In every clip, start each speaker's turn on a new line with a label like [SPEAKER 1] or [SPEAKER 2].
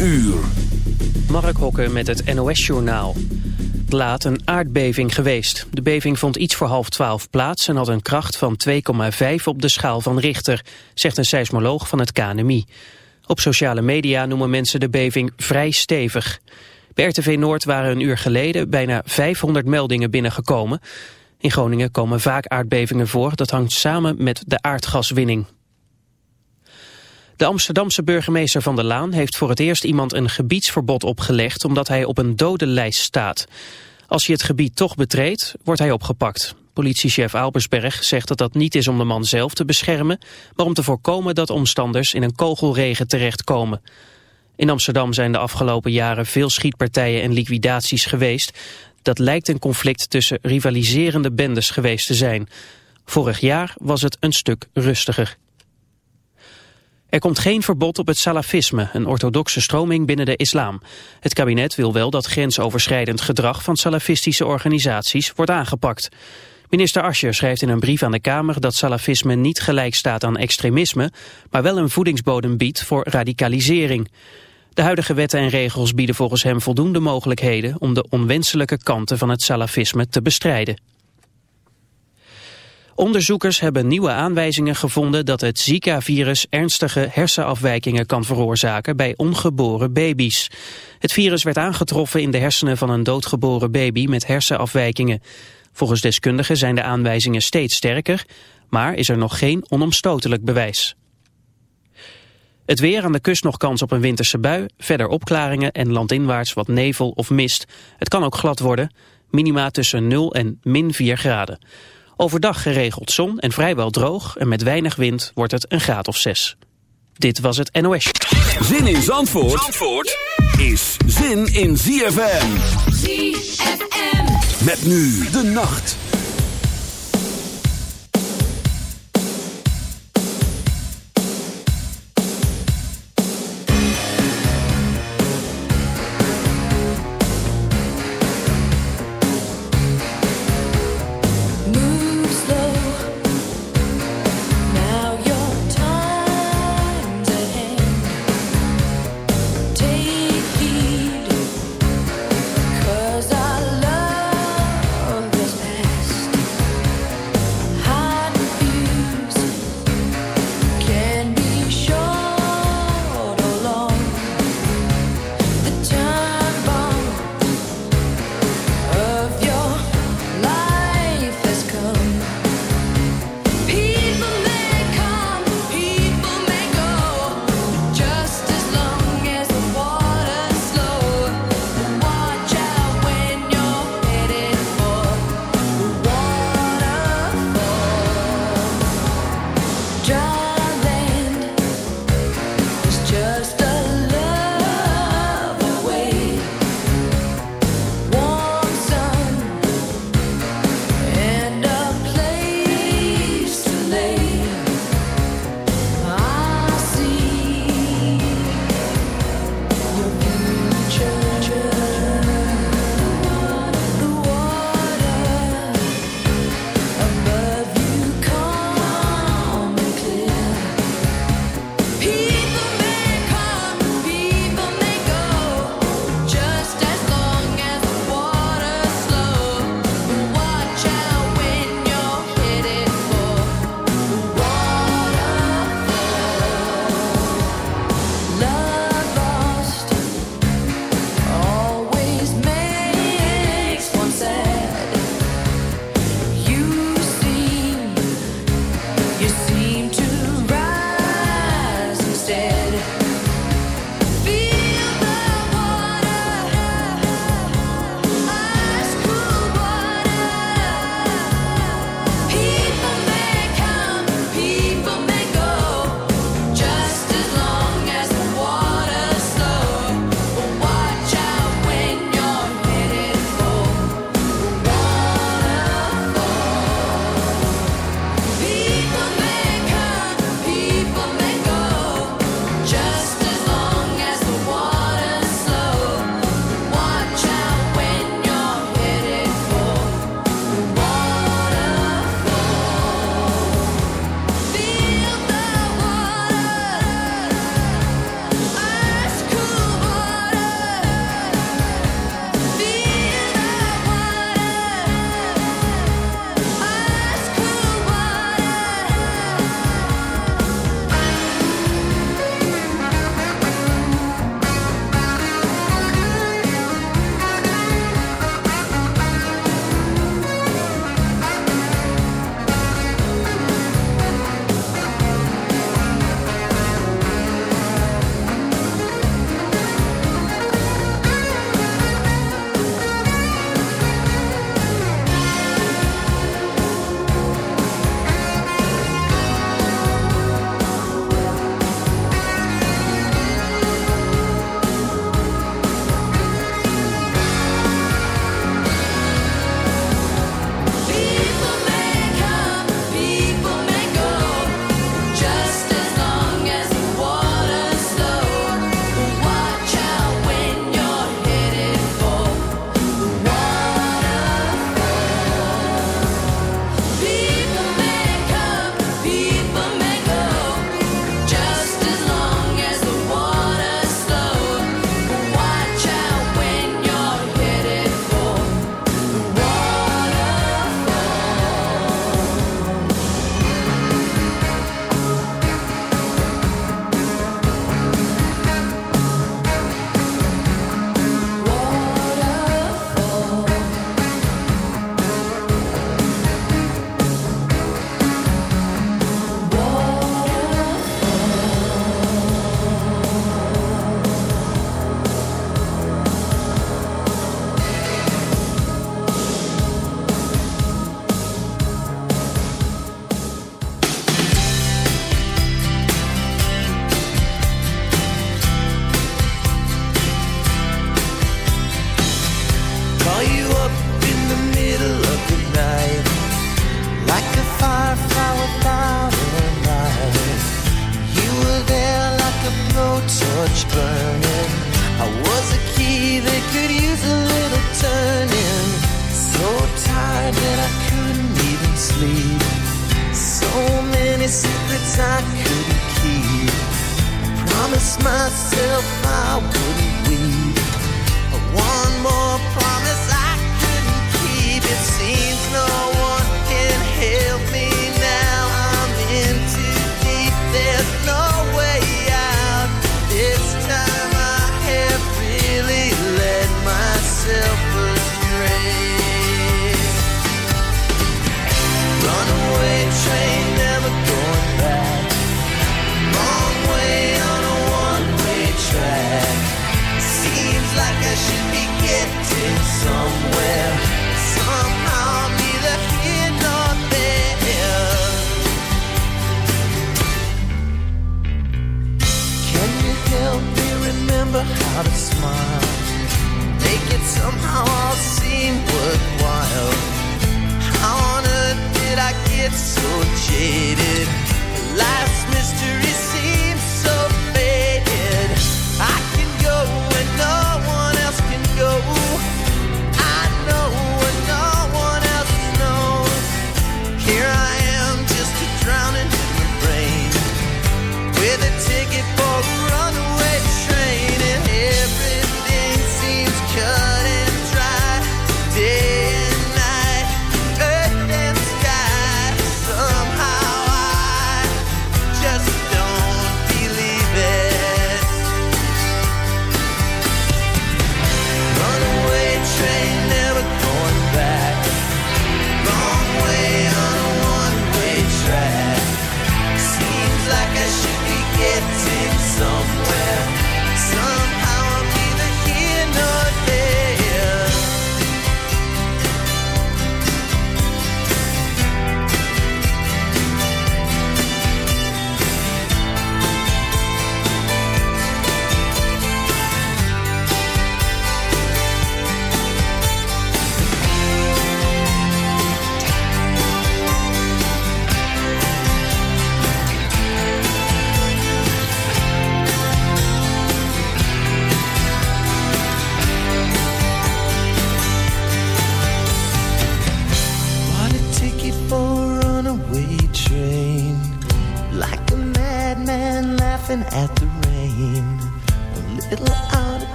[SPEAKER 1] uur.
[SPEAKER 2] Mark Hokken met het NOS-journaal. Laat een aardbeving geweest. De beving vond iets voor half twaalf plaats... en had een kracht van 2,5 op de schaal van Richter... zegt een seismoloog van het KNMI. Op sociale media noemen mensen de beving vrij stevig. Bij RTV Noord waren een uur geleden bijna 500 meldingen binnengekomen. In Groningen komen vaak aardbevingen voor. Dat hangt samen met de aardgaswinning. De Amsterdamse burgemeester Van der Laan heeft voor het eerst iemand een gebiedsverbod opgelegd omdat hij op een dodenlijst staat. Als hij het gebied toch betreedt, wordt hij opgepakt. Politiechef Albersberg zegt dat dat niet is om de man zelf te beschermen, maar om te voorkomen dat omstanders in een kogelregen terechtkomen. In Amsterdam zijn de afgelopen jaren veel schietpartijen en liquidaties geweest. Dat lijkt een conflict tussen rivaliserende bendes geweest te zijn. Vorig jaar was het een stuk rustiger. Er komt geen verbod op het salafisme, een orthodoxe stroming binnen de islam. Het kabinet wil wel dat grensoverschrijdend gedrag van salafistische organisaties wordt aangepakt. Minister Ascher schrijft in een brief aan de Kamer dat salafisme niet gelijk staat aan extremisme, maar wel een voedingsbodem biedt voor radicalisering. De huidige wetten en regels bieden volgens hem voldoende mogelijkheden om de onwenselijke kanten van het salafisme te bestrijden. Onderzoekers hebben nieuwe aanwijzingen gevonden dat het Zika-virus ernstige hersenafwijkingen kan veroorzaken bij ongeboren baby's. Het virus werd aangetroffen in de hersenen van een doodgeboren baby met hersenafwijkingen. Volgens deskundigen zijn de aanwijzingen steeds sterker, maar is er nog geen onomstotelijk bewijs. Het weer aan de kust nog kans op een winterse bui, verder opklaringen en landinwaarts wat nevel of mist. Het kan ook glad worden, minima tussen 0 en min 4 graden. Overdag geregeld zon en vrijwel droog en met weinig wind wordt het een graad of 6. Dit was het NOS.
[SPEAKER 1] Zin in Zandvoort, Zandvoort is zin in ZFM. ZFM. Met nu de nacht.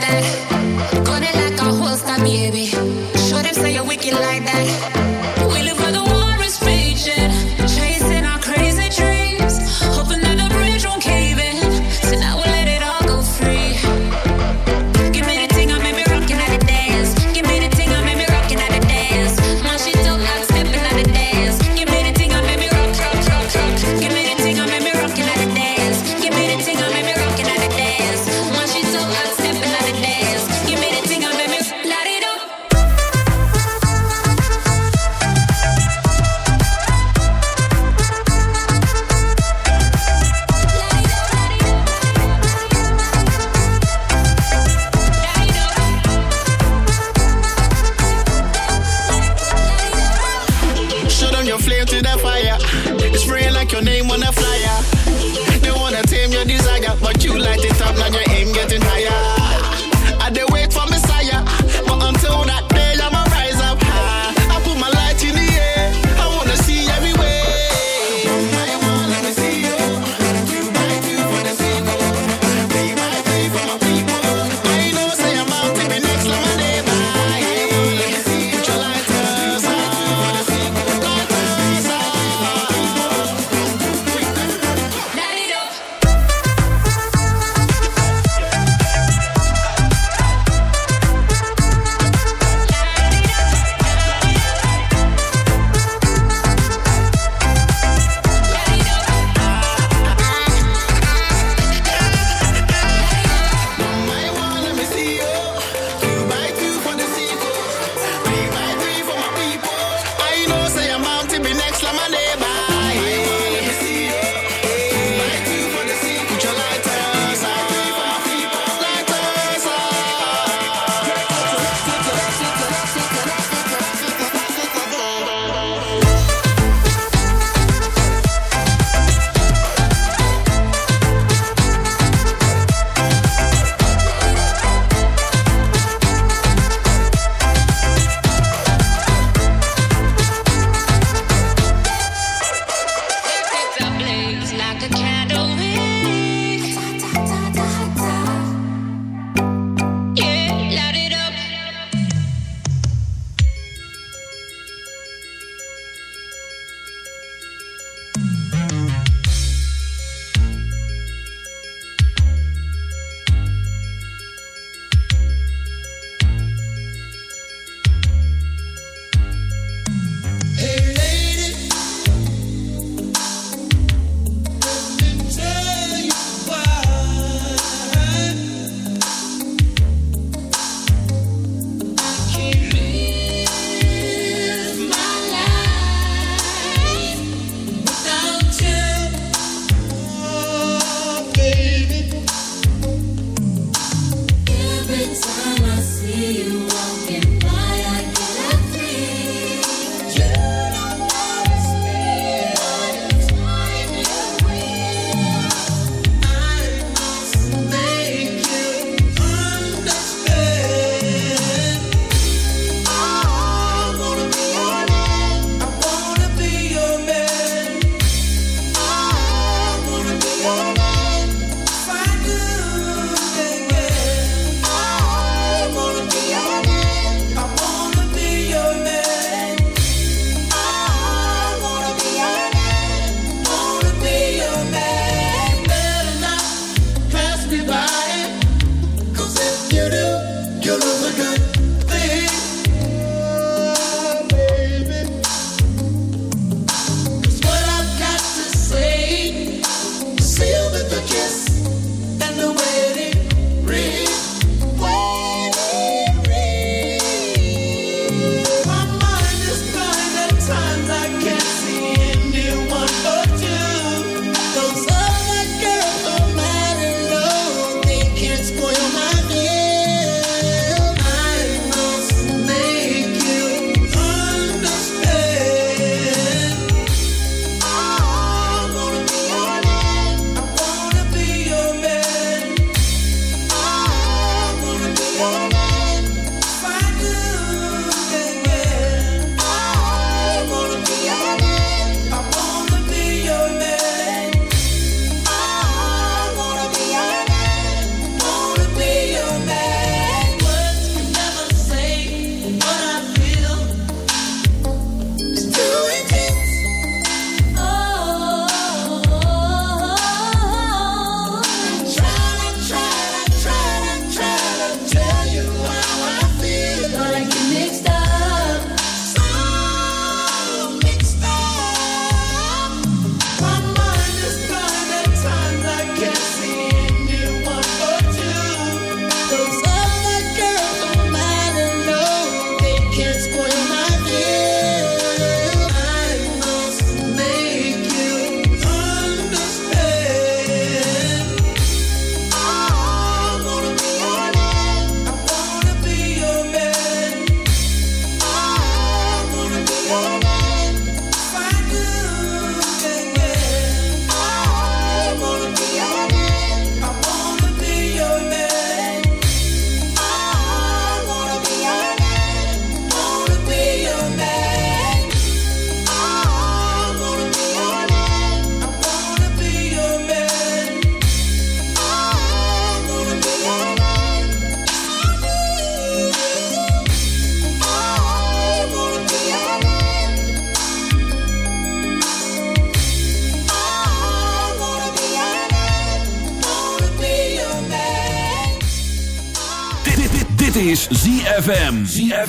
[SPEAKER 3] Dance.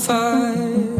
[SPEAKER 1] fire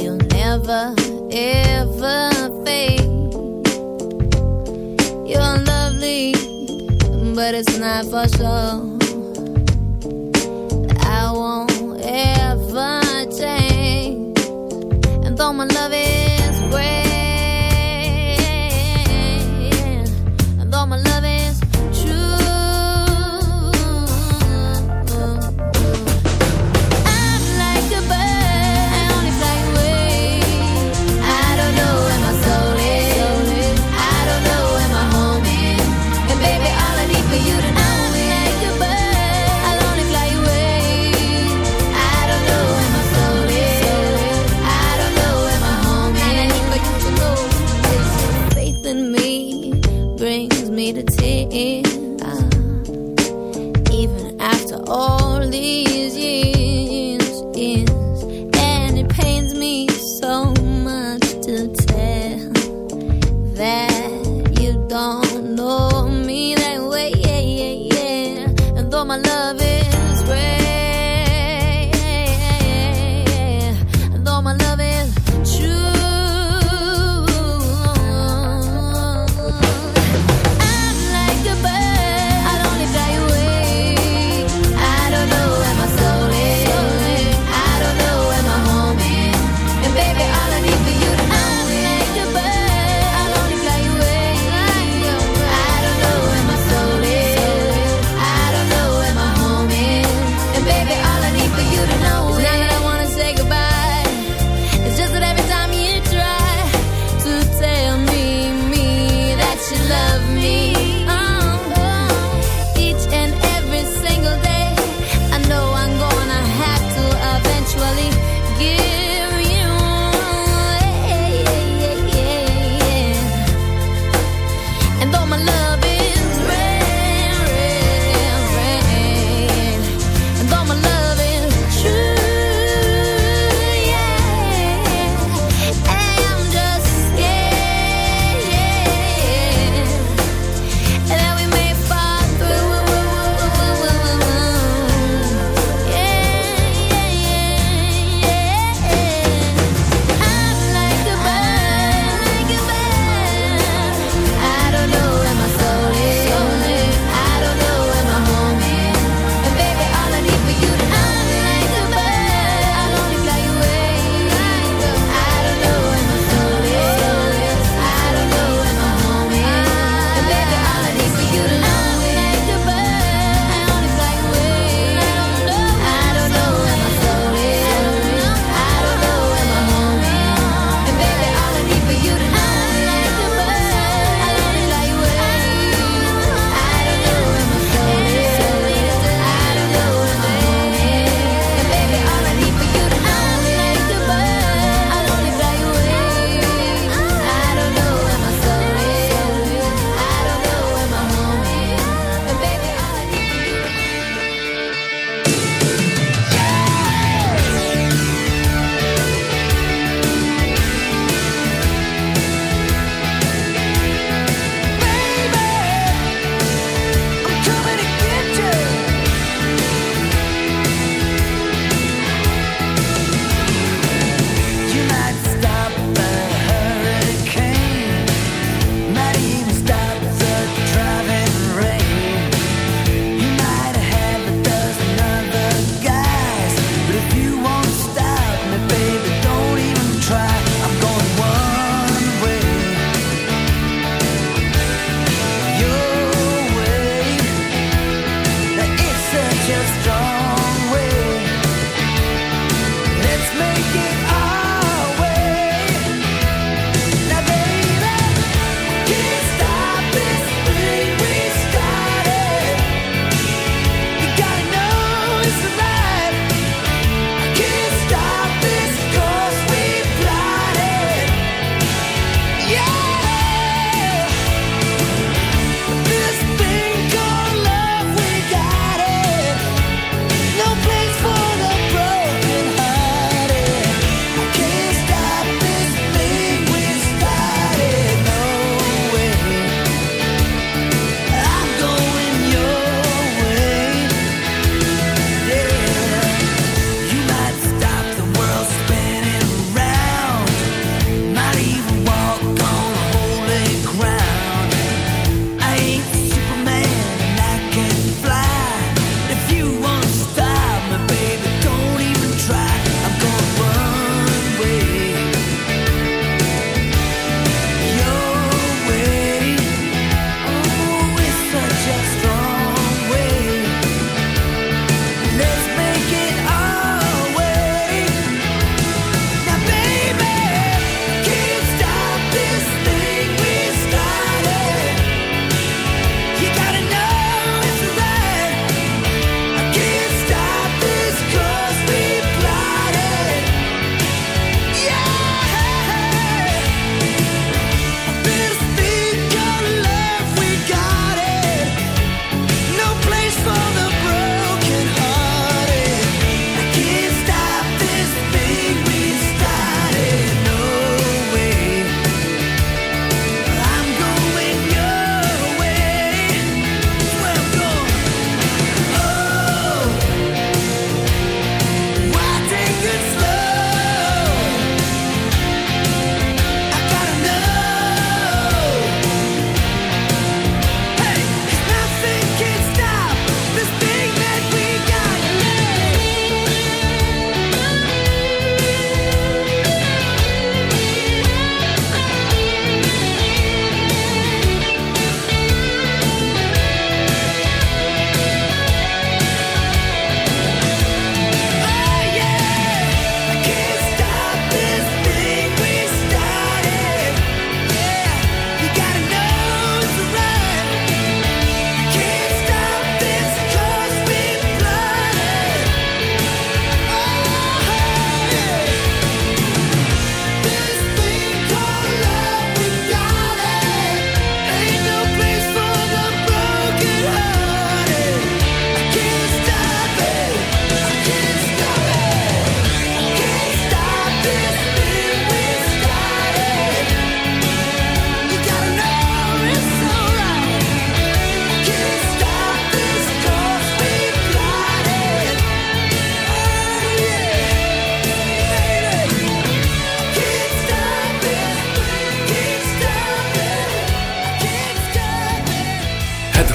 [SPEAKER 4] You'll never, ever fade. You're lovely, but it's not for sure. I won't ever change. And though my love is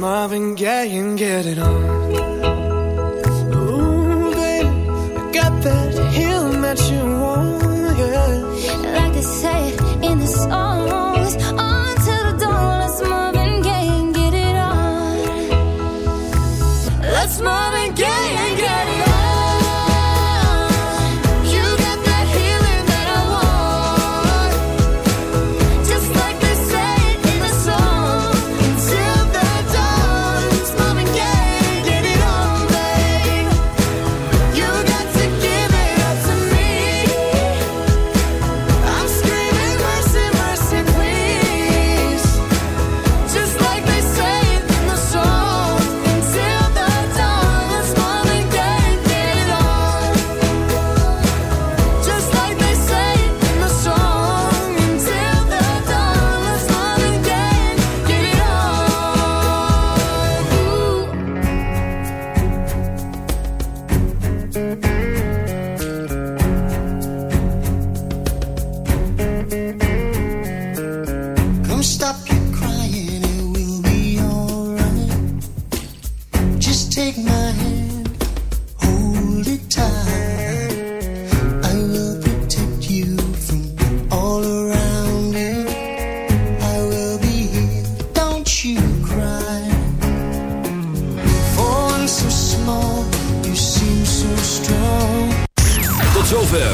[SPEAKER 5] Marvin Gaye and get it on. Ooh, baby, I got that healing that you want, yeah.
[SPEAKER 6] Like they say in the songs, on